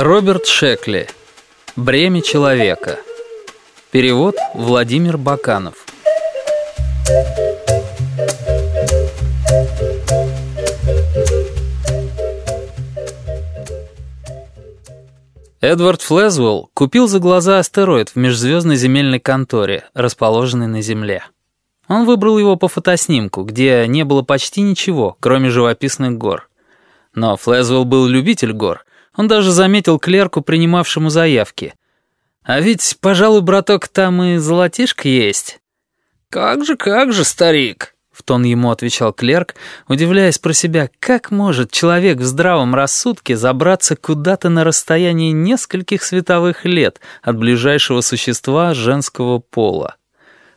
Роберт Шекли. «Бремя человека». Перевод Владимир Баканов. Эдвард Флэзвелл купил за глаза астероид в межзвездной земельной конторе, расположенной на Земле. Он выбрал его по фотоснимку, где не было почти ничего, кроме живописных гор. Но Флэзвелл был любитель гор он даже заметил клерку, принимавшему заявки. «А ведь, пожалуй, браток, там и золотишко есть». «Как же, как же, старик!» — в тон ему отвечал клерк, удивляясь про себя, как может человек в здравом рассудке забраться куда-то на расстоянии нескольких световых лет от ближайшего существа женского пола.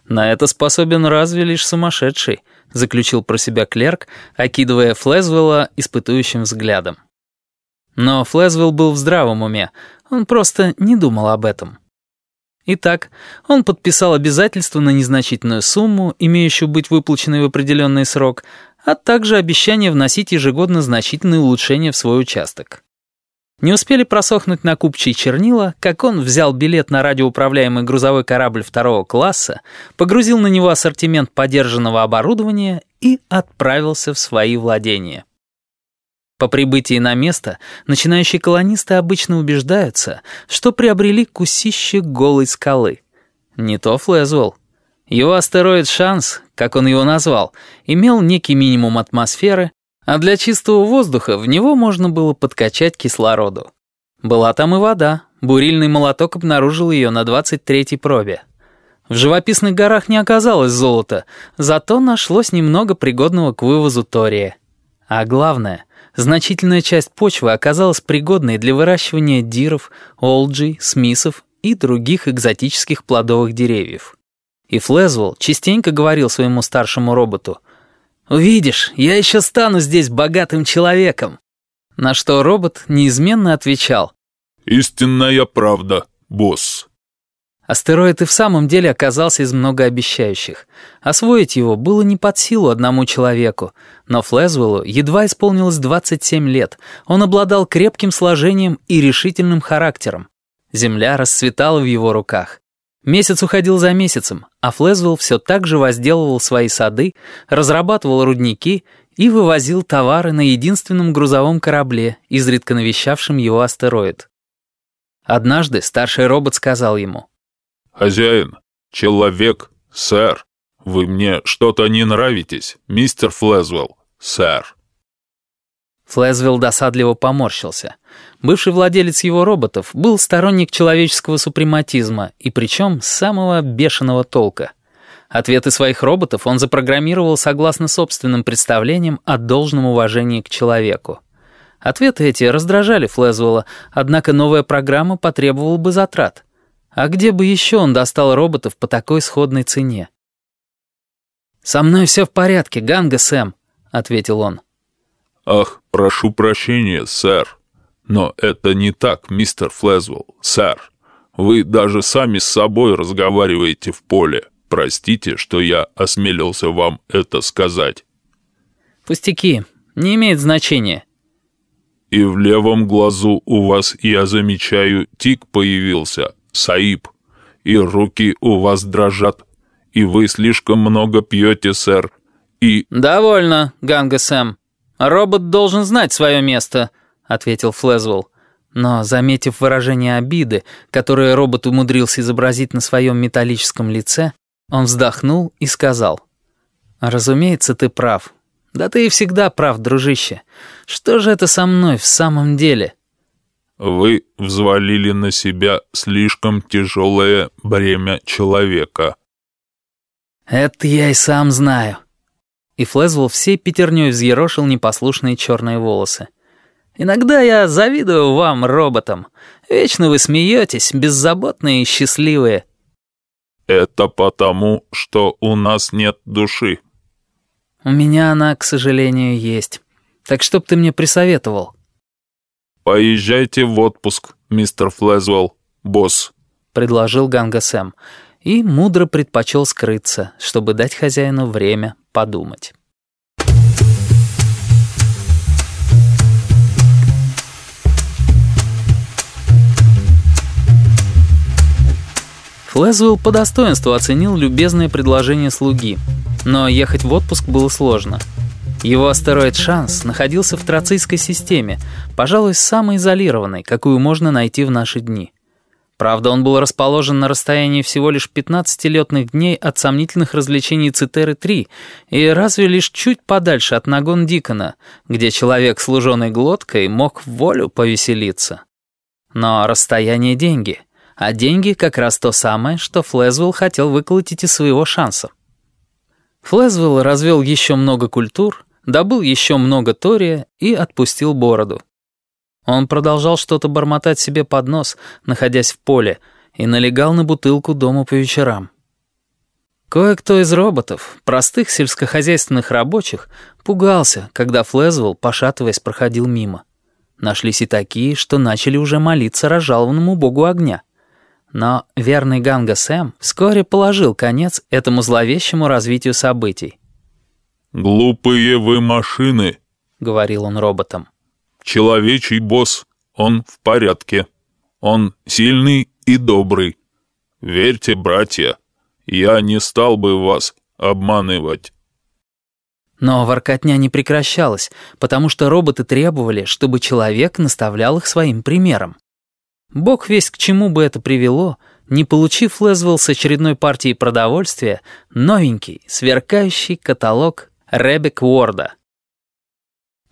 «На это способен разве лишь сумасшедший», — заключил про себя клерк, окидывая Флэзвелла испытующим взглядом. Но Флэзвилл был в здравом уме, он просто не думал об этом. Итак, он подписал обязательство на незначительную сумму, имеющую быть выплаченной в определенный срок, а также обещание вносить ежегодно значительные улучшения в свой участок. Не успели просохнуть на купчей чернила, как он взял билет на радиоуправляемый грузовой корабль второго класса, погрузил на него ассортимент подержанного оборудования и отправился в свои владения. По прибытии на место начинающие колонисты обычно убеждаются, что приобрели кусище голой скалы. Не то Флэзвелл. Его астероид «Шанс», как он его назвал, имел некий минимум атмосферы, а для чистого воздуха в него можно было подкачать кислороду. Была там и вода, бурильный молоток обнаружил ее на 23-й пробе. В живописных горах не оказалось золота, зато нашлось немного пригодного к вывозу тория. А главное — значительная часть почвы оказалась пригодной для выращивания диров, олджи, смисов и других экзотических плодовых деревьев. И Флэзвелл частенько говорил своему старшему роботу, «Увидишь, я еще стану здесь богатым человеком!» На что робот неизменно отвечал, «Истинная правда, босс». Астероид и в самом деле оказался из многообещающих. Освоить его было не под силу одному человеку, но Флэзвеллу едва исполнилось 27 лет. Он обладал крепким сложением и решительным характером. Земля расцветала в его руках. Месяц уходил за месяцем, а Флэзвелл все так же возделывал свои сады, разрабатывал рудники и вывозил товары на единственном грузовом корабле, изредка навещавшем его астероид. Однажды старший робот сказал ему — «Хозяин! Человек! Сэр! Вы мне что-то не нравитесь, мистер Флэзвелл! Сэр!» Флэзвилл досадливо поморщился. Бывший владелец его роботов был сторонник человеческого супрематизма, и причем самого бешеного толка. Ответы своих роботов он запрограммировал согласно собственным представлениям о должном уважении к человеку. Ответы эти раздражали Флэзвелла, однако новая программа потребовала бы затрат — а где бы еще он достал роботов по такой сходной цене? «Со мной все в порядке, Ганга Сэм», — ответил он. «Ах, прошу прощения, сэр. Но это не так, мистер Флэзвелл, сэр. Вы даже сами с собой разговариваете в поле. Простите, что я осмелился вам это сказать». «Пустяки. Не имеет значения». «И в левом глазу у вас, я замечаю, тик появился, Саиб, и руки у вас дрожат, и вы слишком много пьете, сэр, и...» «Довольно, Ганга Сэм. Робот должен знать свое место», — ответил Флэзвелл. Но, заметив выражение обиды, которое робот умудрился изобразить на своем металлическом лице, он вздохнул и сказал. «Разумеется, ты прав. Да ты и всегда прав, дружище. Что же это со мной в самом деле?» вы взвалили на себя слишком тяжелое бремя человека». «Это я и сам знаю». И Флэзвелл всей пятерней взъерошил непослушные черные волосы. «Иногда я завидую вам, роботам. Вечно вы смеетесь, беззаботные и счастливые». «Это потому, что у нас нет души». «У меня она, к сожалению, есть. Так что б ты мне присоветовал?» «Поезжайте в отпуск, мистер Флэзвелл, босс», — предложил Ганга Сэм, и мудро предпочел скрыться, чтобы дать хозяину время подумать. Флэзвелл по достоинству оценил любезное предложение слуги, но ехать в отпуск было сложно — его астероид «Шанс» находился в Троцийской системе, пожалуй, самой изолированной, какую можно найти в наши дни. Правда, он был расположен на расстоянии всего лишь 15 летных дней от сомнительных развлечений Цитеры-3 и разве лишь чуть подальше от нагон Дикона, где человек, служенный глоткой, мог в волю повеселиться. Но расстояние — деньги. А деньги как раз то самое, что Флэзвелл хотел выколотить из своего шанса. Флэзвелл развел еще много культур — добыл еще много тория и отпустил бороду. Он продолжал что-то бормотать себе под нос, находясь в поле, и налегал на бутылку дома по вечерам. Кое-кто из роботов, простых сельскохозяйственных рабочих, пугался, когда Флэзвелл, пошатываясь, проходил мимо. Нашлись и такие, что начали уже молиться разжалованному богу огня. Но верный Ганга Сэм вскоре положил конец этому зловещему развитию событий. «Глупые вы машины», — говорил он роботом. «Человечий босс, он в порядке. Он сильный и добрый. Верьте, братья, я не стал бы вас обманывать». Но воркотня не прекращалась, потому что роботы требовали, чтобы человек наставлял их своим примером. Бог весь к чему бы это привело, не получив Лезвелл с очередной партией продовольствия, новенький, сверкающий каталог Ребек Уорда.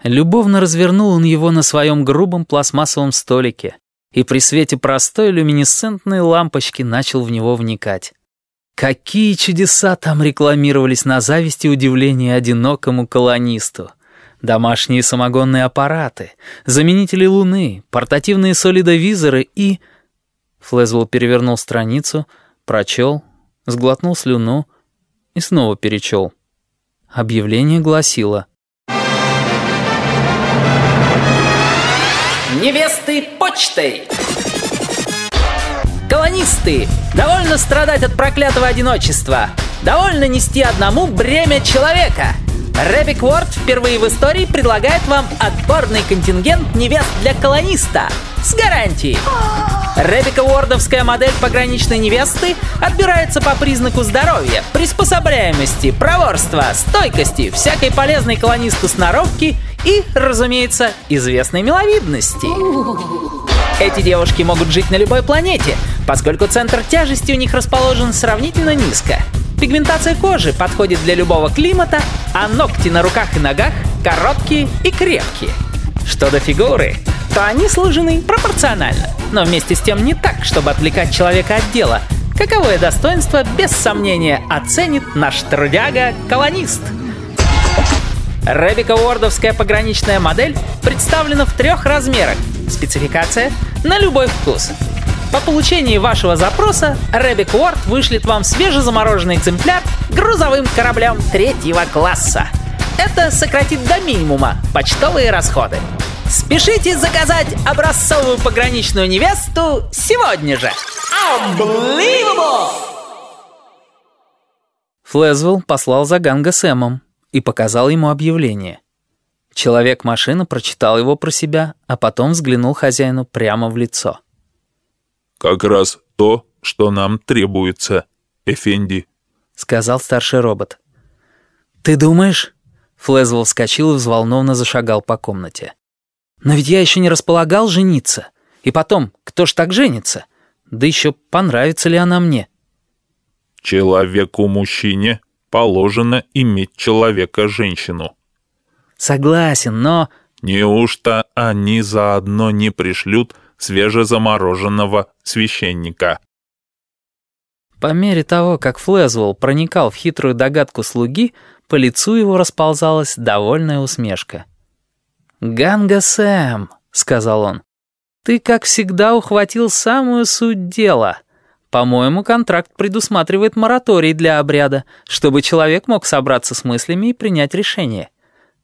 Любовно развернул он его на своем грубом пластмассовом столике и при свете простой люминесцентной лампочки начал в него вникать. Какие чудеса там рекламировались на зависть и удивление одинокому колонисту. Домашние самогонные аппараты, заменители луны, портативные солидовизоры и... Флэзвелл перевернул страницу, прочел, сглотнул слюну и снова перечел. Объявление гласило. Невесты почтой! Колонисты, довольно страдать от проклятого одиночества. Довольно нести одному бремя человека. Рэбик Уорд впервые в истории предлагает вам отборный контингент невест для колониста. С гарантией. Рэбика Уордовская модель пограничной невесты отбирается по признаку здоровья, приспособляемости, проворства, стойкости, всякой полезной колонисту сноровки и, разумеется, известной миловидности. Эти девушки могут жить на любой планете, поскольку центр тяжести у них расположен сравнительно низко. Пигментация кожи подходит для любого климата, а ногти на руках и ногах короткие и крепкие. Что до фигуры, что они сложены пропорционально, но вместе с тем не так, чтобы отвлекать человека от дела, каковое достоинство без сомнения оценит наш трудяга-колонист. Рэбика Уордовская пограничная модель представлена в трех размерах. Спецификация на любой вкус. По получении вашего запроса Рэбик Уорд вышлет вам свежезамороженный экземпляр грузовым кораблям третьего класса. Это сократит до минимума почтовые расходы. Спешите заказать образцовую пограничную невесту сегодня же! Unbelievable! Флезвелл послал за Ганга Сэмом и показал ему объявление. Человек-машина прочитал его про себя, а потом взглянул хозяину прямо в лицо. «Как раз то, что нам требуется, Эфенди», — сказал старший робот. «Ты думаешь?» Флезвелл вскочил и взволнованно зашагал по комнате. Но ведь я еще не располагал жениться. И потом, кто ж так женится? Да еще понравится ли она мне? Человеку-мужчине положено иметь человека-женщину. Согласен, но... Неужто они заодно не пришлют свежезамороженного священника? По мере того, как Флэзвелл проникал в хитрую догадку слуги, по лицу его расползалась довольная усмешка. «Ганга Сэм», — сказал он, — «ты, как всегда, ухватил самую суть дела. По-моему, контракт предусматривает мораторий для обряда, чтобы человек мог собраться с мыслями и принять решение.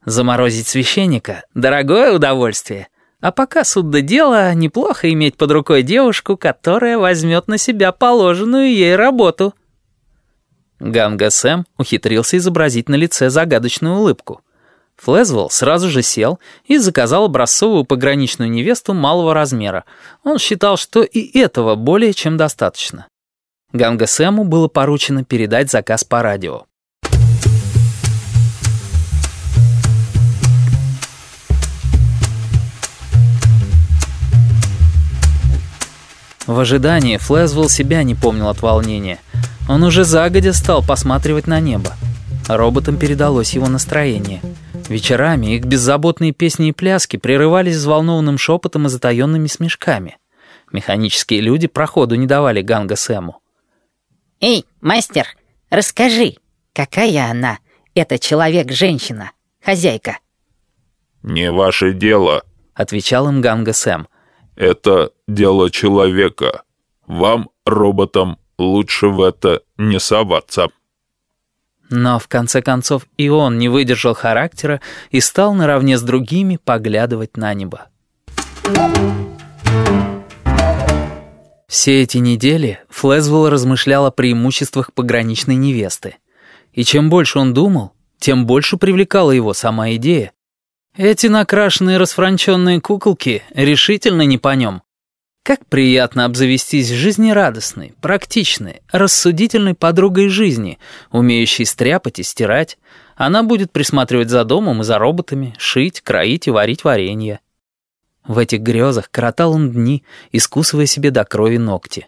Заморозить священника — дорогое удовольствие. А пока суд да дело неплохо иметь под рукой девушку, которая возьмет на себя положенную ей работу». Ганга Сэм ухитрился изобразить на лице загадочную улыбку. Флэзвелл сразу же сел и заказал образцовую пограничную невесту малого размера. Он считал, что и этого более чем достаточно. Ганга Сэму было поручено передать заказ по радио. В ожидании Флэзвелл себя не помнил от волнения. Он уже загодя стал посматривать на небо. Роботам передалось его настроение — Вечерами их беззаботные песни и пляски прерывались взволнованным шепотом и затаенными смешками. Механические люди проходу не давали Ганга Сэму. «Эй, мастер, расскажи, какая она, эта человек-женщина, хозяйка?» «Не ваше дело», — отвечал им Ганга Сэм. «Это дело человека. Вам, роботам, лучше в это не соваться». Но в конце концов и он не выдержал характера и стал наравне с другими поглядывать на небо. Все эти недели Флэсвелл размышлял о преимуществах пограничной невесты. И чем больше он думал, тем больше привлекала его сама идея. Эти накрашенные расфранченные куколки решительно не по нем. Как приятно обзавестись жизнерадостной, практичной, рассудительной подругой жизни, умеющей стряпать и стирать. Она будет присматривать за домом и за роботами, шить, кроить и варить варенье. В этих грезах коротал он дни, искусывая себе до крови ногти.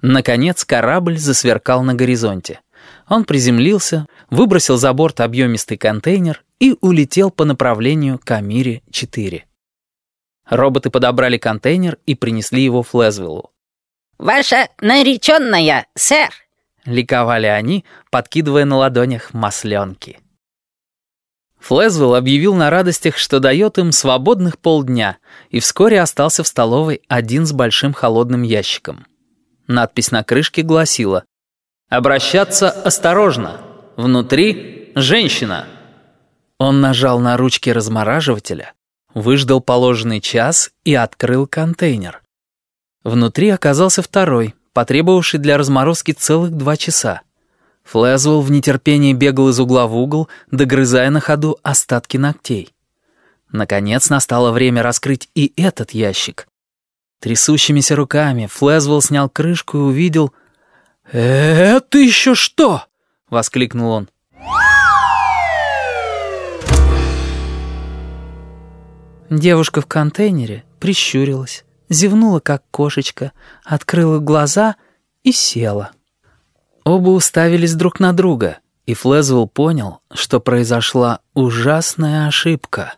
Наконец корабль засверкал на горизонте. Он приземлился, выбросил за борт объемистый контейнер и улетел по направлению к Амире-4. Роботы подобрали контейнер и принесли его Флэзвиллу. «Ваша нареченная, сэр!» — ликовали они, подкидывая на ладонях масленки. Флэзвелл объявил на радостях, что дает им свободных полдня, и вскоре остался в столовой один с большим холодным ящиком. Надпись на крышке гласила «Обращаться осторожно! Внутри женщина!» Он нажал на ручки размораживателя, выждал положенный час и открыл контейнер. Внутри оказался второй, потребовавший для разморозки целых два часа. Флэзвелл в нетерпении бегал из угла в угол, догрызая на ходу остатки ногтей. Наконец настало время раскрыть и этот ящик. Трясущимися руками Флэзвелл снял крышку и увидел... «Э, «Это еще что?» — воскликнул он. Девушка в контейнере прищурилась, зевнула, как кошечка, открыла глаза и села. Оба уставились друг на друга, и Флэзвелл понял, что произошла ужасная ошибка.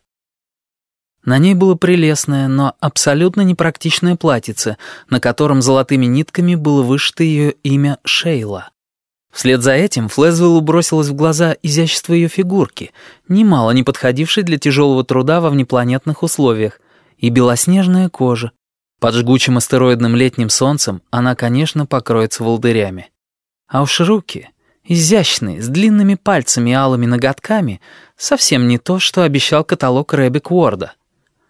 На ней было прелестное, но абсолютно непрактичное платьице, на котором золотыми нитками было вышито ее имя Шейла. Вслед за этим Флэзвеллу бросилось в глаза изящество ее фигурки, немало не подходившей для тяжелого труда во внепланетных условиях, и белоснежная кожа. Под жгучим астероидным летним солнцем она, конечно, покроется волдырями. А уж руки, изящные, с длинными пальцами и алыми ноготками, совсем не то, что обещал каталог Рэббик Уорда.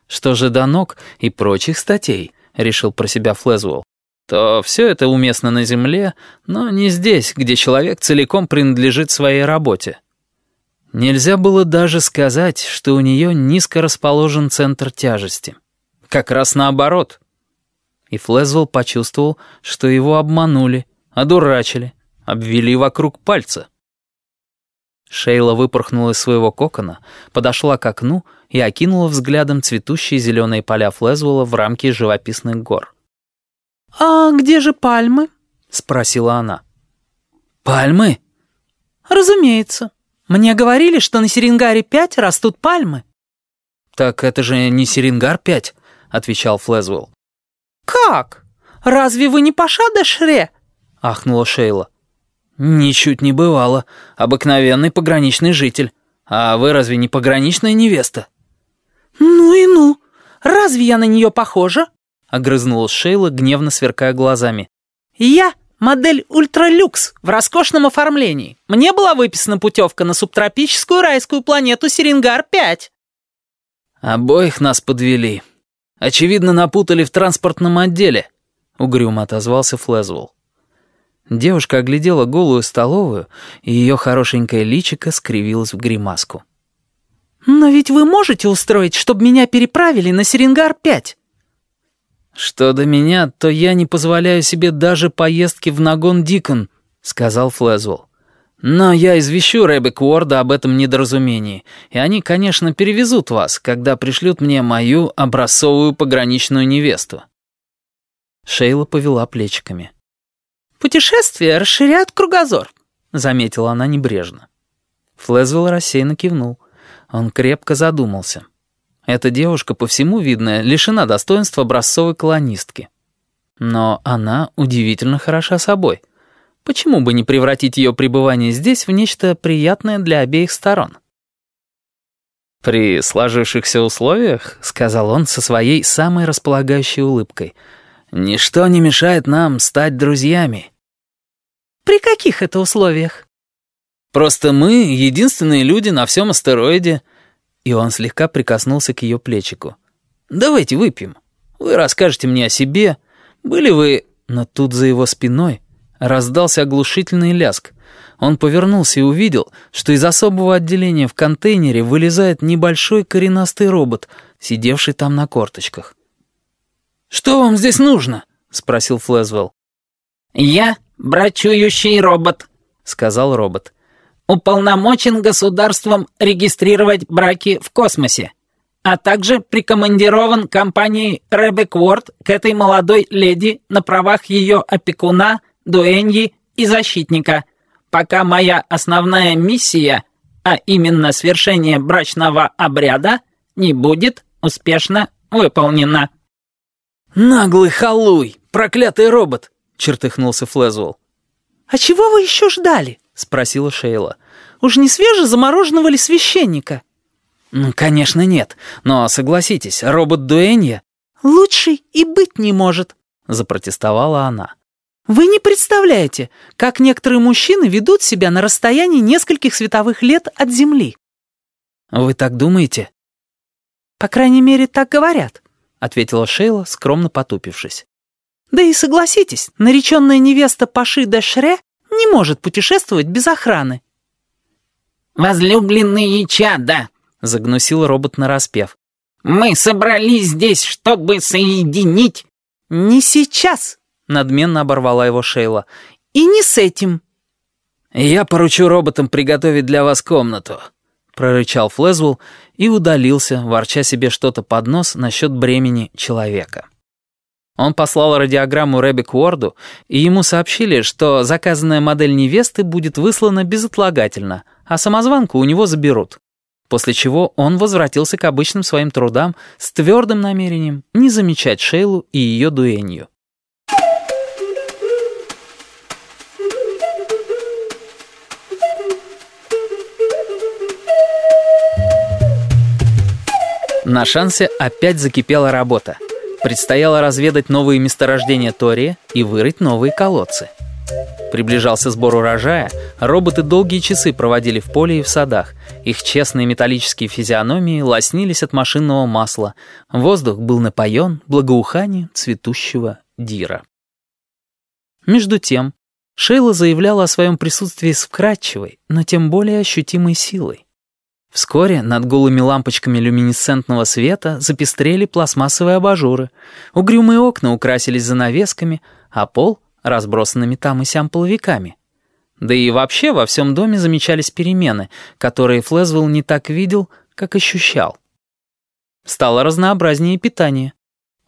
Что же до ног и прочих статей, решил про себя Флэзвелл то все это уместно на Земле, но не здесь, где человек целиком принадлежит своей работе. Нельзя было даже сказать, что у нее низко расположен центр тяжести. Как раз наоборот. И Флэзвелл почувствовал, что его обманули, одурачили, обвели вокруг пальца. Шейла выпорхнула из своего кокона, подошла к окну и окинула взглядом цветущие зеленые поля Флэзвелла в рамке живописных гор. «А где же пальмы?» — спросила она. «Пальмы?» «Разумеется. Мне говорили, что на Серингаре-5 растут пальмы». «Так это же не Серингар-5», — отвечал Флэзвелл. «Как? Разве вы не Паша де Шре?» — ахнула Шейла. «Ничуть не бывало. Обыкновенный пограничный житель. А вы разве не пограничная невеста?» «Ну и ну. Разве я на нее похожа?» — огрызнулась Шейла, гневно сверкая глазами. «Я модель ультралюкс в роскошном оформлении. Мне была выписана путевка на субтропическую райскую планету Сиренгар-5». «Обоих нас подвели. Очевидно, напутали в транспортном отделе», — угрюмо отозвался Флэзвелл. Девушка оглядела голую столовую, и ее хорошенькое личико скривилось в гримаску. «Но ведь вы можете устроить, чтобы меня переправили на Сиренгар-5?» «Что до меня, то я не позволяю себе даже поездки в Нагон-Дикон», — сказал Флэзвелл. «Но я извещу Рэббек Уорда об этом недоразумении, и они, конечно, перевезут вас, когда пришлют мне мою образцовую пограничную невесту». Шейла повела плечиками. «Путешествия расширяют кругозор», — заметила она небрежно. Флэзвелл рассеянно кивнул. Он крепко задумался. Эта девушка, по всему видно, лишена достоинства образцовой колонистки. Но она удивительно хороша собой. Почему бы не превратить ее пребывание здесь в нечто приятное для обеих сторон? «При сложившихся условиях», — сказал он со своей самой располагающей улыбкой, «ничто не мешает нам стать друзьями». «При каких это условиях?» «Просто мы — единственные люди на всем астероиде». И он слегка прикоснулся к ее плечику. «Давайте выпьем. Вы расскажете мне о себе. Были вы...» Но тут за его спиной раздался оглушительный ляск. Он повернулся и увидел, что из особого отделения в контейнере вылезает небольшой коренастый робот, сидевший там на корточках. «Что вам здесь нужно?» — спросил Флэзвелл. «Я брачующий робот», — сказал робот уполномочен государством регистрировать браки в космосе, а также прикомандирован компанией Рэбек Уорд к этой молодой леди на правах ее опекуна, дуэньи и защитника, пока моя основная миссия, а именно свершение брачного обряда, не будет успешно выполнена». «Наглый халуй! Проклятый робот!» — чертыхнулся Флэзвелл. «А чего вы еще ждали?» — спросила Шейла. Уж не свежезамороженного ли священника?» ну, «Конечно нет, но согласитесь, робот Дуэнья...» лучший и быть не может», — запротестовала она. «Вы не представляете, как некоторые мужчины ведут себя на расстоянии нескольких световых лет от Земли». «Вы так думаете?» «По крайней мере, так говорят», — ответила Шейла, скромно потупившись. «Да и согласитесь, нареченная невеста Паши Дашре не может путешествовать без охраны, «Возлюбленные чада!» — загнусил робот нараспев. «Мы собрались здесь, чтобы соединить...» «Не сейчас!» — надменно оборвала его Шейла. «И не с этим!» «Я поручу роботам приготовить для вас комнату», — прорычал Флэзвелл и удалился, ворча себе что-то под нос насчет бремени человека. Он послал радиограмму Рэбби Уорду, и ему сообщили, что заказанная модель невесты будет выслана безотлагательно — а самозванку у него заберут. После чего он возвратился к обычным своим трудам с твердым намерением не замечать Шейлу и ее дуэнью. На шансе опять закипела работа. Предстояло разведать новые месторождения Тория и вырыть новые колодцы. Приближался сбор урожая, роботы долгие часы проводили в поле и в садах. Их честные металлические физиономии лоснились от машинного масла. Воздух был напоен благоуханием цветущего дира. Между тем, Шейла заявляла о своем присутствии с вкрадчивой, но тем более ощутимой силой. Вскоре над голыми лампочками люминесцентного света запестрели пластмассовые абажуры, угрюмые окна украсились занавесками, а пол разбросанными там и сям половиками. Да и вообще во всем доме замечались перемены, которые Флэзвелл не так видел, как ощущал. Стало разнообразнее питание.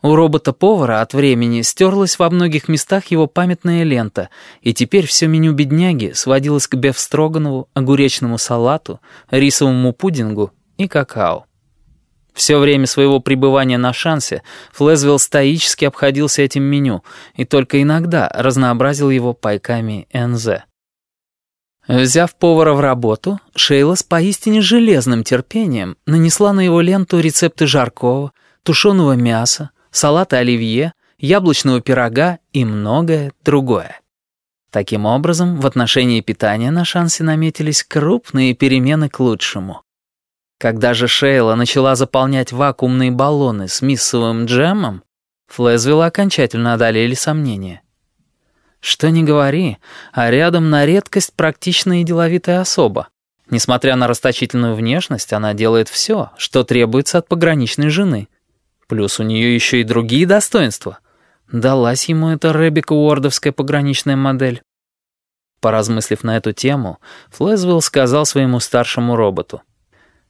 У робота-повара от времени стерлась во многих местах его памятная лента, и теперь все меню бедняги сводилось к бефстроганову, огуречному салату, рисовому пудингу и какао. Все время своего пребывания на шансе Флэзвилл стоически обходился этим меню и только иногда разнообразил его пайками НЗ. Взяв повара в работу, Шейла с поистине железным терпением нанесла на его ленту рецепты жаркого, тушеного мяса, салата оливье, яблочного пирога и многое другое. Таким образом, в отношении питания на шансе наметились крупные перемены к лучшему. Когда же Шейла начала заполнять вакуумные баллоны с миссовым джемом, Флэзвилла окончательно одолели сомнения. Что ни говори, а рядом на редкость практичная и деловитая особа. Несмотря на расточительную внешность, она делает все, что требуется от пограничной жены. Плюс у нее еще и другие достоинства. Далась ему эта Рэббика Уордовская пограничная модель. Поразмыслив на эту тему, Флэзвилл сказал своему старшему роботу —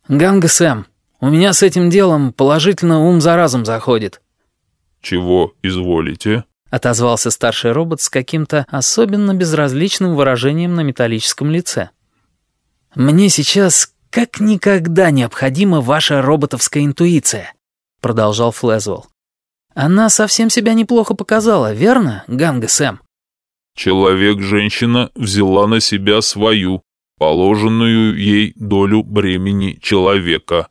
«Ганга Сэм, у меня с этим делом положительно ум за разом заходит». «Чего изволите?» — отозвался старший робот с каким-то особенно безразличным выражением на металлическом лице. «Мне сейчас как никогда необходима ваша роботовская интуиция», — продолжал Флэзвелл. «Она совсем себя неплохо показала, верно, Ганга Сэм?» «Человек-женщина взяла на себя свою положенную ей долю бремени человека.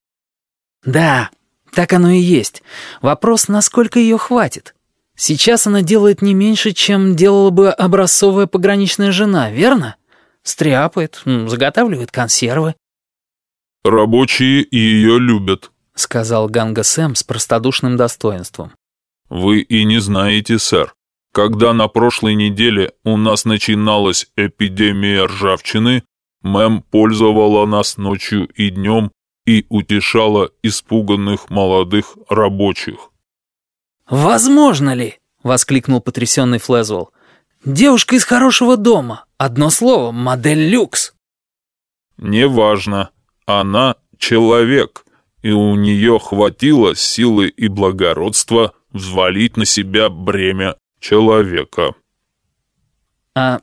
«Да, так оно и есть. Вопрос, насколько ее хватит. Сейчас она делает не меньше, чем делала бы образцовая пограничная жена, верно? Стряпает, заготавливает консервы». «Рабочие ее любят», — сказал Ганга Сэм с простодушным достоинством. «Вы и не знаете, сэр. Когда на прошлой неделе у нас начиналась эпидемия ржавчины, Мэм пользовала нас ночью и днем и утешала испуганных молодых рабочих. «Возможно ли?» — воскликнул потрясенный Флэзвелл. «Девушка из хорошего дома. Одно слово, модель люкс». «Неважно. Она человек, и у нее хватило силы и благородства взвалить на себя бремя человека». «А,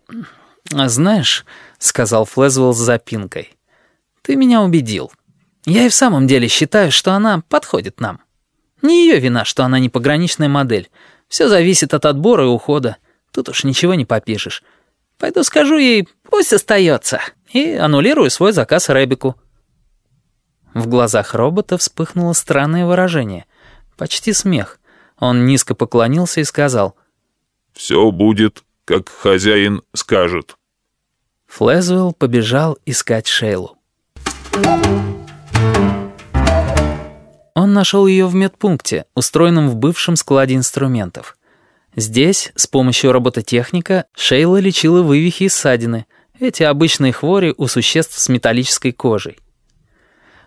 а знаешь...» — сказал Флэзвелл с запинкой. «Ты меня убедил. Я и в самом деле считаю, что она подходит нам. Не ее вина, что она не пограничная модель. Все зависит от отбора и ухода. Тут уж ничего не попишешь. Пойду скажу ей, пусть остается, и аннулирую свой заказ Рэбику». В глазах робота вспыхнуло странное выражение. Почти смех. Он низко поклонился и сказал. «Все будет, как хозяин скажет». Флезвелл побежал искать Шейлу. Он нашел ее в медпункте, устроенном в бывшем складе инструментов. Здесь, с помощью робототехника, Шейла лечила вывихи и ссадины, эти обычные хвори у существ с металлической кожей.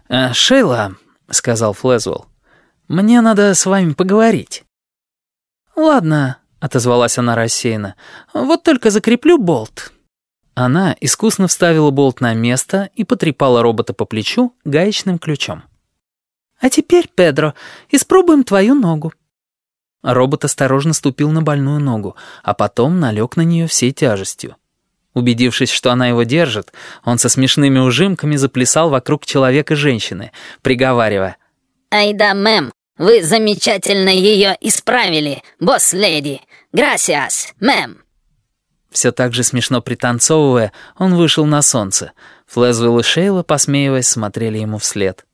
«Э, «Шейла», — сказал Флезвелл, — «мне надо с вами поговорить». «Ладно», — отозвалась она рассеянно, — «вот только закреплю болт». Она искусно вставила болт на место и потрепала робота по плечу гаечным ключом. «А теперь, Педро, испробуем твою ногу». Робот осторожно ступил на больную ногу, а потом налег на нее всей тяжестью. Убедившись, что она его держит, он со смешными ужимками заплясал вокруг человека женщины, приговаривая. «Ай да, мэм, вы замечательно ее исправили, босс-леди. Грасиас, мэм». Все так же смешно пританцовывая, он вышел на солнце. Флэзвелл и Шейла, посмеиваясь, смотрели ему вслед.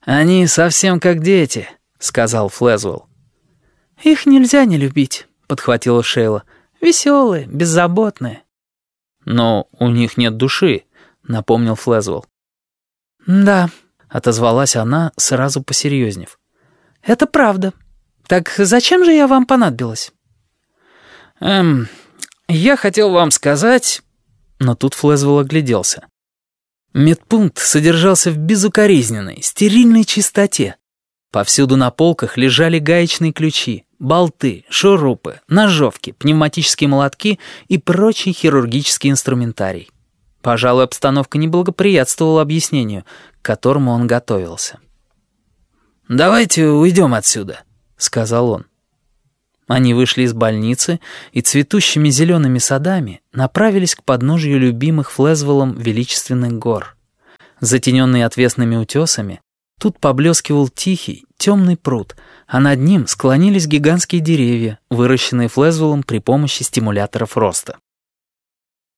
«Они совсем как дети», — сказал Флэзвелл. «Их нельзя не любить», — подхватила Шейла. «Веселые, беззаботные». «Но у них нет души», — напомнил Флэзвелл. «Да», — отозвалась она, сразу посерьезнев. «Это правда. Так зачем же я вам понадобилась?» «Эм, «Я хотел вам сказать...» Но тут Флэзвелл огляделся. Медпункт содержался в безукоризненной, стерильной чистоте. Повсюду на полках лежали гаечные ключи, болты, шурупы, ножовки, пневматические молотки и прочий хирургический инструментарий. Пожалуй, обстановка не благоприятствовала объяснению, к которому он готовился. «Давайте уйдем отсюда», — сказал он. Они вышли из больницы и цветущими зелеными садами направились к подножию любимых Флезвеллом величественных гор. Затененный отвесными утесами, тут поблескивал тихий, темный пруд, а над ним склонились гигантские деревья, выращенные Флезвеллом при помощи стимуляторов роста.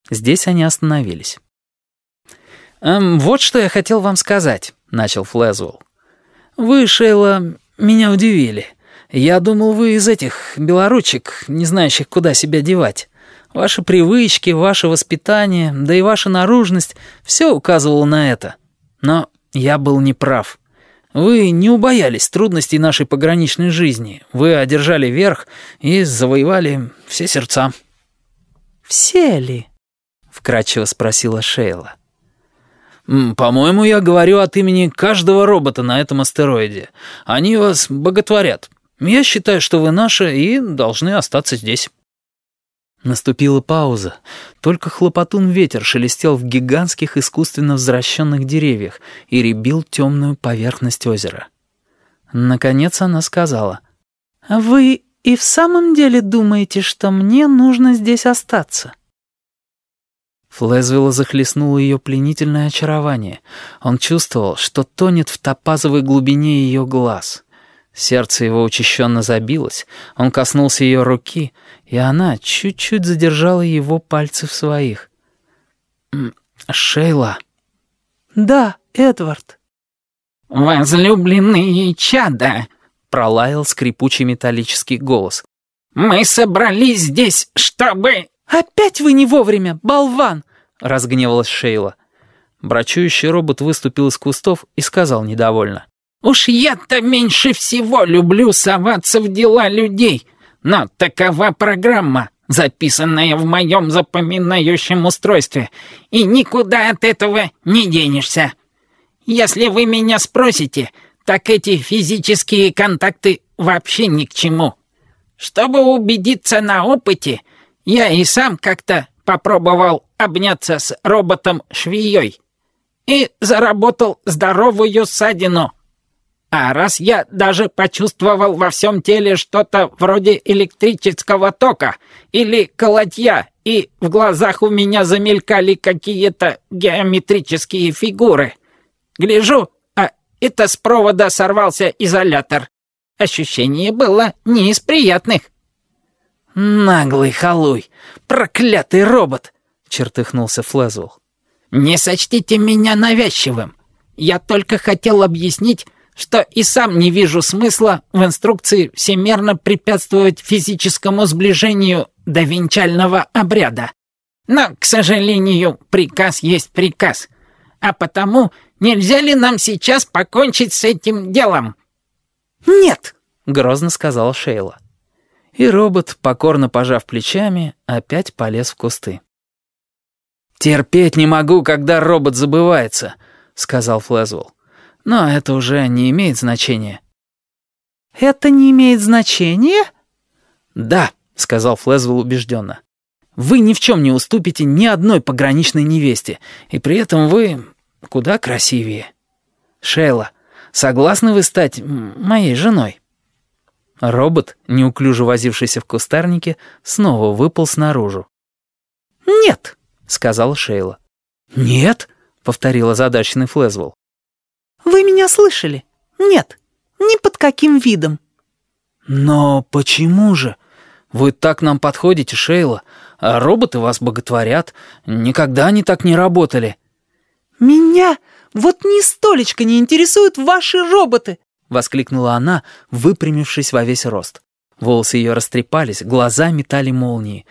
Здесь они остановились. «Эм, «Вот что я хотел вам сказать», — начал Флезвелл. «Вы, Шейла, меня удивили». Я думал, вы из этих белоручек, не знающих, куда себя девать. Ваши привычки, ваше воспитание, да и ваша наружность — все указывало на это. Но я был неправ. Вы не убоялись трудностей нашей пограничной жизни. Вы одержали верх и завоевали все сердца». «Все ли?» — вкратчиво спросила Шейла. «По-моему, я говорю от имени каждого робота на этом астероиде. Они вас боготворят. Я считаю, что вы наши и должны остаться здесь». Наступила пауза. Только хлопотун ветер шелестел в гигантских искусственно взращенных деревьях и ребил темную поверхность озера. Наконец она сказала. «Вы и в самом деле думаете, что мне нужно здесь остаться?» Флезвилла захлестнуло ее пленительное очарование. Он чувствовал, что тонет в топазовой глубине ее глаз — Сердце его учащенно забилось, он коснулся ее руки, и она чуть-чуть задержала его пальцы в своих. «Шейла?» «Да, Эдвард». «Возлюбленные чада!» — пролаял скрипучий металлический голос. «Мы собрались здесь, чтобы...» «Опять вы не вовремя, болван!» — разгневалась Шейла. Брачующий робот выступил из кустов и сказал недовольно. Уж я-то меньше всего люблю соваться в дела людей, но такова программа, записанная в моем запоминающем устройстве, и никуда от этого не денешься. Если вы меня спросите, так эти физические контакты вообще ни к чему. Чтобы убедиться на опыте, я и сам как-то попробовал обняться с роботом-швеей и заработал здоровую ссадину — а раз я даже почувствовал во всем теле что-то вроде электрического тока или колотья, и в глазах у меня замелькали какие-то геометрические фигуры. Гляжу, а это с провода сорвался изолятор. Ощущение было не из приятных. «Наглый халуй! Проклятый робот!» — чертыхнулся Флэзвелл. «Не сочтите меня навязчивым. Я только хотел объяснить, что и сам не вижу смысла в инструкции всемерно препятствовать физическому сближению до венчального обряда. Но, к сожалению, приказ есть приказ. А потому нельзя ли нам сейчас покончить с этим делом?» «Нет!» — грозно сказал Шейла. И робот, покорно пожав плечами, опять полез в кусты. «Терпеть не могу, когда робот забывается», — сказал Флэзвелл но это уже не имеет значения». «Это не имеет значения?» «Да», — сказал Флэзвелл убежденно. «Вы ни в чем не уступите ни одной пограничной невесте, и при этом вы куда красивее. Шейла, согласны вы стать моей женой?» Робот, неуклюже возившийся в кустарнике, снова выпал снаружи. «Нет», — сказал Шейла. «Нет», — повторила задачный Флэзвелл. Вы меня слышали? Нет, ни под каким видом». «Но почему же? Вы так нам подходите, Шейла. А роботы вас боготворят. Никогда они так не работали». «Меня вот ни столечко не интересуют ваши роботы!» — воскликнула она, выпрямившись во весь рост. Волосы ее растрепались, глаза метали молнии.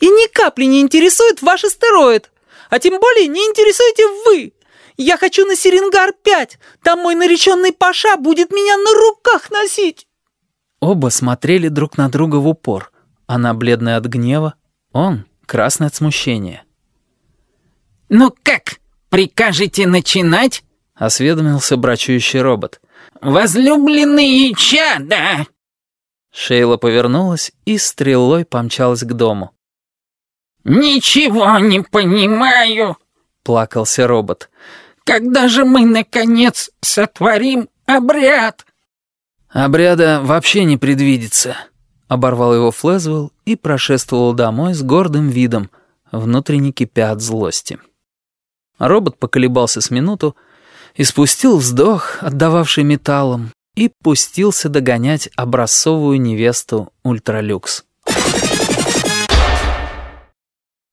«И ни капли не интересует ваш астероид! А тем более не интересуете вы!» Я хочу на Серенгар-5! Там мой нареченный Паша будет меня на руках носить!» Оба смотрели друг на друга в упор. Она бледная от гнева, он красный от смущения. «Ну как, прикажете начинать?» — осведомился брачующий робот. «Возлюбленные чада!» Шейла повернулась и стрелой помчалась к дому. «Ничего не понимаю!» — плакался робот. Когда же мы, наконец, сотворим обряд?» «Обряда вообще не предвидится», — оборвал его Флэзвелл и прошествовал домой с гордым видом, внутренне кипя от злости. Робот поколебался с минуту испустил вздох, отдававший металлом, и пустился догонять образцовую невесту Ультралюкс.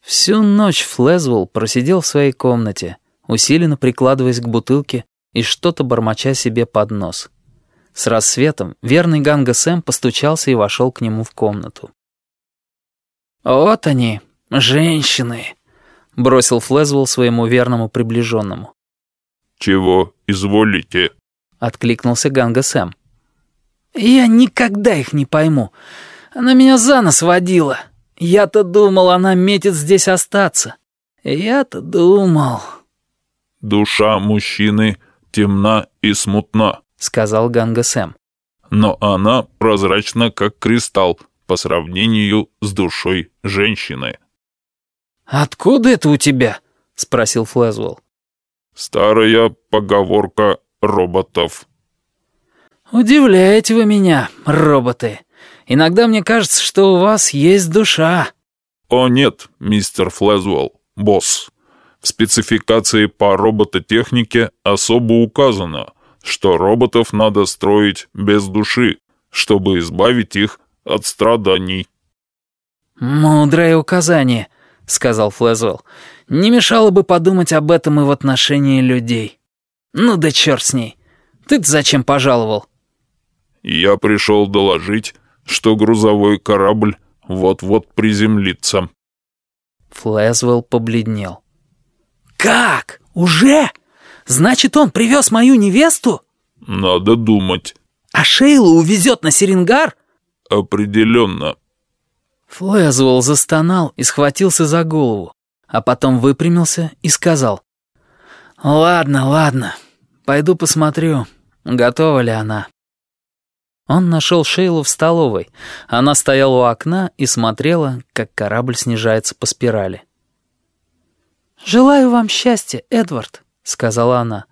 Всю ночь Флэзвелл просидел в своей комнате, усиленно прикладываясь к бутылке и что-то бормоча себе под нос. С рассветом верный Ганга Сэм постучался и вошел к нему в комнату. «Вот они, женщины!» — бросил Флэзвелл своему верному приближенному. «Чего изволите?» — откликнулся Ганга Сэм. «Я никогда их не пойму. Она меня за нос водила. Я-то думал, она метит здесь остаться. Я-то думал...» душа мужчины темна и смутна», — сказал Ганга Сэм. «Но она прозрачна, как кристалл, по сравнению с душой женщины». «Откуда это у тебя?» — спросил Флэзвелл. «Старая поговорка роботов». «Удивляете вы меня, роботы. Иногда мне кажется, что у вас есть душа». «О нет, мистер Флэзвелл, босс». В спецификации по робототехнике особо указано, что роботов надо строить без души, чтобы избавить их от страданий. «Мудрое указание», — сказал Флэзвелл. «Не мешало бы подумать об этом и в отношении людей». «Ну да черт с ней. Ты-то зачем пожаловал?» «Я пришел доложить, что грузовой корабль вот-вот приземлится». Флэзвелл побледнел. «Как? Уже? Значит, он привез мою невесту?» «Надо думать». «А Шейлу увезет на Серенгар?» «Определенно». Флэзвелл застонал и схватился за голову, а потом выпрямился и сказал. «Ладно, ладно, пойду посмотрю, готова ли она». Он нашел Шейлу в столовой. Она стояла у окна и смотрела, как корабль снижается по спирали. «Желаю вам счастья, Эдвард», — сказала она.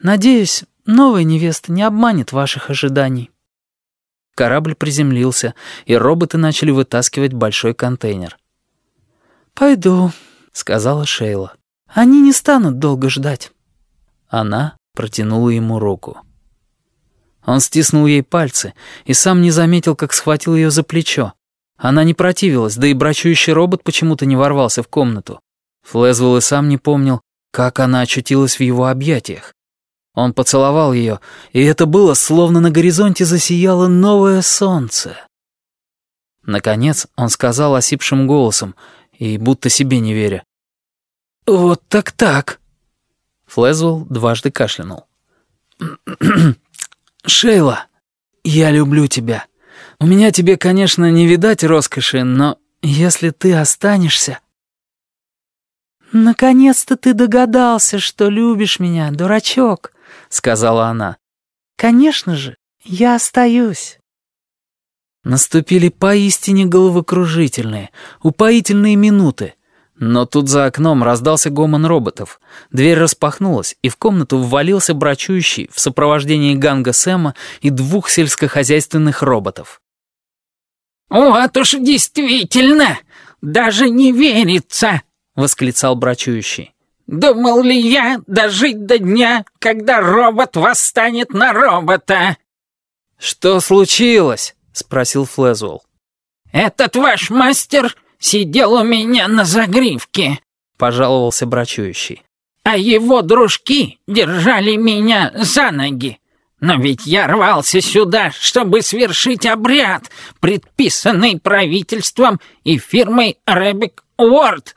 «Надеюсь, новая невеста не обманет ваших ожиданий». Корабль приземлился, и роботы начали вытаскивать большой контейнер. «Пойду», — сказала Шейла. «Они не станут долго ждать». Она протянула ему руку. Он стиснул ей пальцы и сам не заметил, как схватил ее за плечо. Она не противилась, да и брачующий робот почему-то не ворвался в комнату. Флэзвелл и сам не помнил, как она очутилась в его объятиях. Он поцеловал ее, и это было, словно на горизонте засияло новое солнце. Наконец он сказал осипшим голосом и будто себе не веря. «Вот так-так». Флэзвелл дважды кашлянул. «Шейла, я люблю тебя. У меня тебе, конечно, не видать роскоши, но если ты останешься...» «Наконец-то ты догадался, что любишь меня, дурачок», — сказала она. «Конечно же, я остаюсь». Наступили поистине головокружительные, упоительные минуты. Но тут за окном раздался гомон роботов. Дверь распахнулась, и в комнату ввалился брачующий в сопровождении Ганга Сэма и двух сельскохозяйственных роботов. «Вот а уж действительно! Даже не верится!» — восклицал брачующий. «Думал ли я дожить до дня, когда робот восстанет на робота?» «Что случилось?» — спросил Флэзуэлл. «Этот ваш мастер сидел у меня на загривке», — пожаловался брачующий. «А его дружки держали меня за ноги. Но ведь я рвался сюда, чтобы свершить обряд, предписанный правительством и фирмой Рэббик Уорд».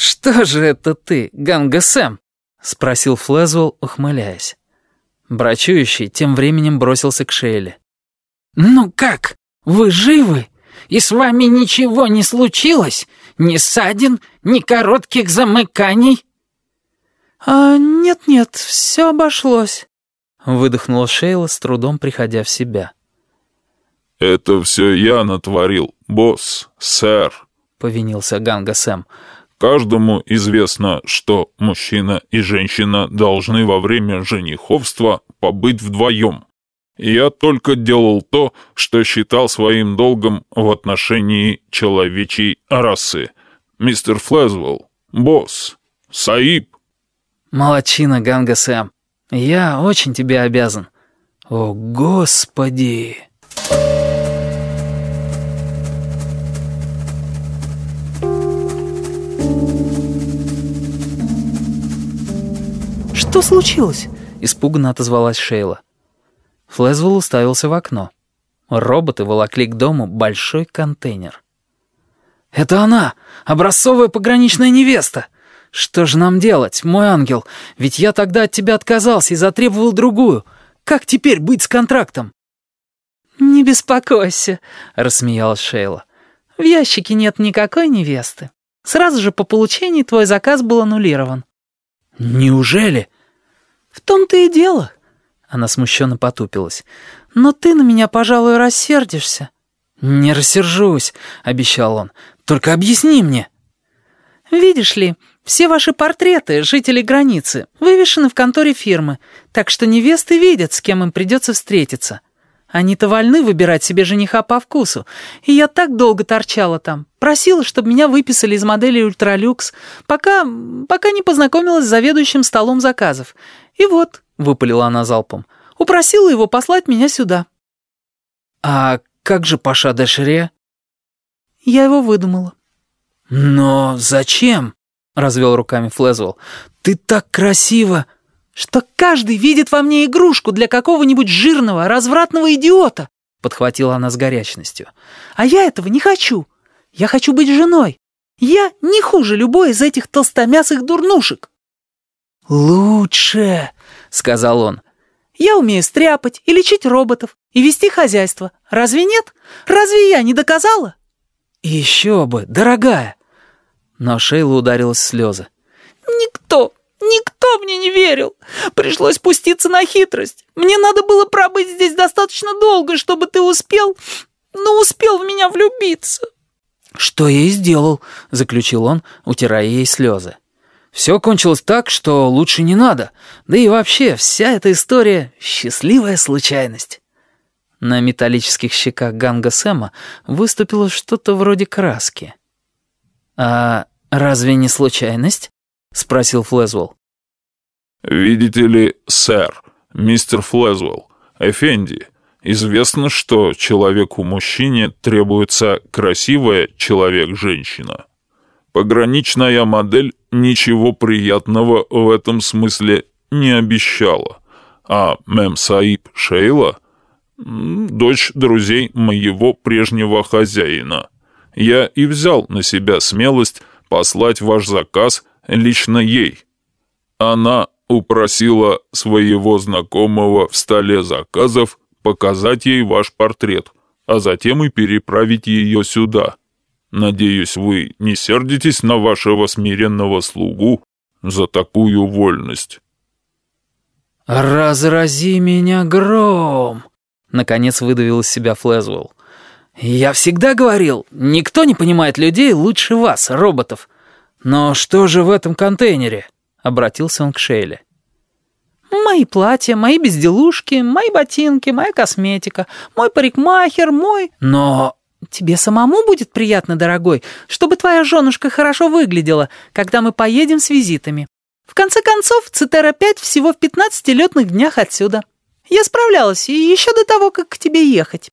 «Что же это ты, Ганга Сэм?» — спросил Флэзвелл, ухмыляясь. Брачующий тем временем бросился к Шейле. «Ну как? Вы живы? И с вами ничего не случилось? Ни ссадин, ни коротких замыканий?» «А нет-нет, все обошлось», — выдохнула Шейла, с трудом приходя в себя. «Это все я натворил, босс, сэр», — повинился Ганга Сэм. Каждому известно, что мужчина и женщина должны во время жениховства побыть вдвоем. Я только делал то, что считал своим долгом в отношении человечьей расы. Мистер Флэзвелл, босс, Саиб. Молодчина, Ганга Сэм. Я очень тебе обязан. О, господи! Thank «Что случилось?» — испуганно отозвалась Шейла. Флэзвелл уставился в окно. Роботы волокли к дому большой контейнер. «Это она! Образцовая пограничная невеста! Что же нам делать, мой ангел? Ведь я тогда от тебя отказался и затребовал другую. Как теперь быть с контрактом?» «Не беспокойся», — рассмеялась Шейла. «В ящике нет никакой невесты. Сразу же по получении твой заказ был аннулирован». «Неужели?» «В том-то и дело». Она смущенно потупилась. «Но ты на меня, пожалуй, рассердишься». «Не рассержусь», — обещал он. «Только объясни мне». «Видишь ли, все ваши портреты, жителей границы, вывешены в конторе фирмы, так что невесты видят, с кем им придется встретиться». Они то вольны выбирать себе жениха по вкусу. И я так долго торчала там. Просила, чтобы меня выписали из модели «Ультралюкс», пока... пока не познакомилась с заведующим столом заказов. И вот, — выпалила она залпом, — упросила его послать меня сюда. «А как же Паша Дешере?» Я его выдумала. «Но зачем?» — развел руками Флэзвелл. «Ты так красива!» что каждый видит во мне игрушку для какого-нибудь жирного, развратного идиота», — подхватила она с горячностью. «А я этого не хочу. Я хочу быть женой. Я не хуже любой из этих толстомясых дурнушек». «Лучше», — сказал он. «Я умею стряпать и лечить роботов, и вести хозяйство. Разве нет? Разве я не доказала?» «Еще бы, дорогая!» Но Шейла ударилась в слезы. «Никто Никто мне не верил. Пришлось пуститься на хитрость. Мне надо было пробыть здесь достаточно долго, чтобы ты успел, но успел в меня влюбиться». «Что я и сделал», — заключил он, утирая ей слезы. «Все кончилось так, что лучше не надо. Да и вообще, вся эта история — счастливая случайность». На металлических щеках Ганга Сэма выступило что-то вроде краски. «А разве не случайность?» — спросил Флэзвелл. «Видите ли, сэр, мистер Флэзвелл, Эфенди, известно, что человеку-мужчине требуется красивая человек-женщина. Пограничная модель ничего приятного в этом смысле не обещала, а мэм Саиб Шейла — дочь друзей моего прежнего хозяина. Я и взял на себя смелость послать ваш заказ — лично ей. Она упросила своего знакомого в столе заказов показать ей ваш портрет, а затем и переправить ее сюда. Надеюсь, вы не сердитесь на вашего смиренного слугу за такую вольность». «Разрази меня гром!» — наконец выдавил из себя Флэзвелл. «Я всегда говорил, никто не понимает людей лучше вас, роботов. «Но что же в этом контейнере?» — обратился он к Шейле. «Мои платья, мои безделушки, мои ботинки, моя косметика, мой парикмахер, мой...» «Но...» «Тебе самому будет приятно, дорогой, чтобы твоя женушка хорошо выглядела, когда мы поедем с визитами. В конце концов, Цитера-5 всего в 15 летных днях отсюда. Я справлялась и еще до того, как к тебе ехать».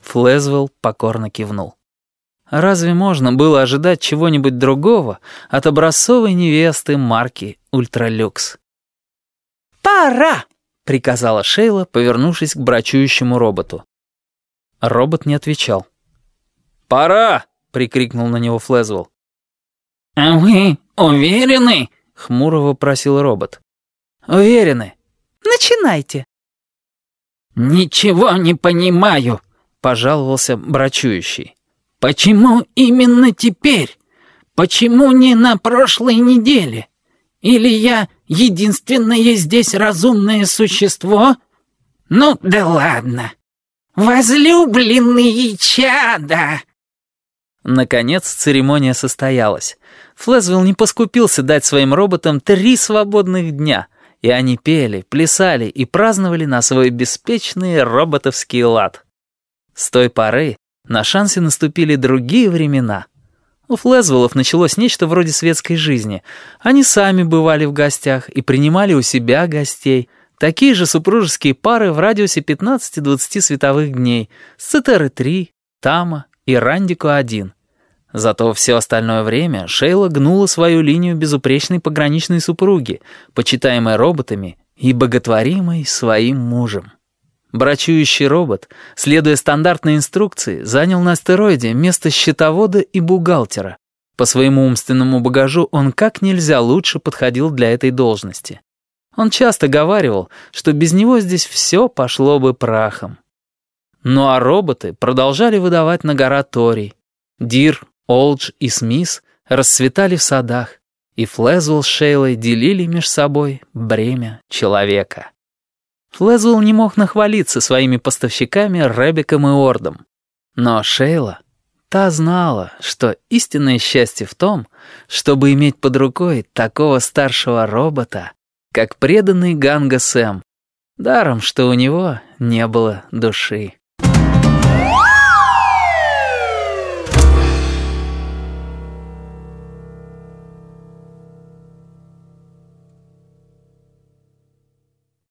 Флезвелл покорно кивнул. Разве можно было ожидать чего-нибудь другого от образцовой невесты марки «Ультралюкс»? «Пора!» — приказала Шейла, повернувшись к брачующему роботу. Робот не отвечал. «Пора!» — прикрикнул на него Флэзвелл. «А вы уверены?» — хмуро вопросил робот. «Уверены. Начинайте». «Ничего не понимаю», — пожаловался брачующий. Почему именно теперь? Почему не на прошлой неделе? Или я единственное здесь разумное существо? Ну да ладно. Возлюбленные чада!» Наконец церемония состоялась. Флэзвилл не поскупился дать своим роботам три свободных дня, и они пели, плясали и праздновали на свой беспечный роботовский лад. С той поры на шансе наступили другие времена. У Флезвеллов началось нечто вроде светской жизни. Они сами бывали в гостях и принимали у себя гостей. Такие же супружеские пары в радиусе 15-20 световых дней. С Цетеры-3, Тама и Рандику-1. Зато все остальное время Шейла гнула свою линию безупречной пограничной супруги, почитаемой роботами и боготворимой своим мужем. Брачующий робот, следуя стандартной инструкции, занял на астероиде место счетовода и бухгалтера. По своему умственному багажу он как нельзя лучше подходил для этой должности. Он часто говаривал, что без него здесь все пошло бы прахом. Ну а роботы продолжали выдавать на гора Торий. Дир, Олдж и Смис расцветали в садах, и Флэзвелл с Шейлой делили меж собой бремя человека. Лэзвелл не мог нахвалиться своими поставщиками Рэббиком и Ордом. Но Шейла, та знала, что истинное счастье в том, чтобы иметь под рукой такого старшего робота, как преданный Ганга Сэм, даром, что у него не было души.